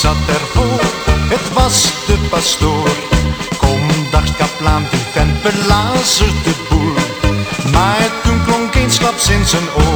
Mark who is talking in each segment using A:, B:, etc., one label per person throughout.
A: zat ervoor? Het was de pastoor. Kom, dacht kaplaan, die vent belazert de boel. Maar toen klonk eensklaps in zijn oor.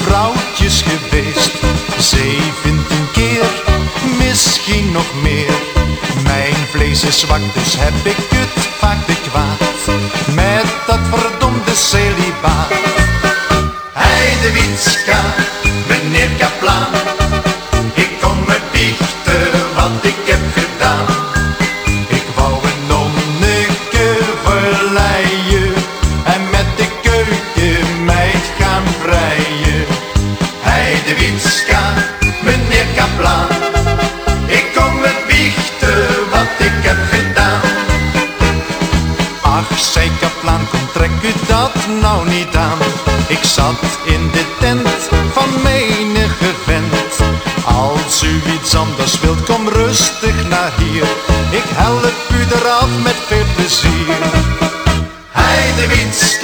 A: Vrouwtjes geweest. Zeventien keer, misschien nog meer. Mijn vlees is zwak, dus heb ik het vaak te kwaad. Met dat verdomde celibaat. Ach, zei kaplaan, kom trek u dat nou niet aan. Ik zat in de tent van menige vent. Als u iets anders wilt, kom rustig naar hier. Ik help u eraf met veel plezier. Meneer kaplaan.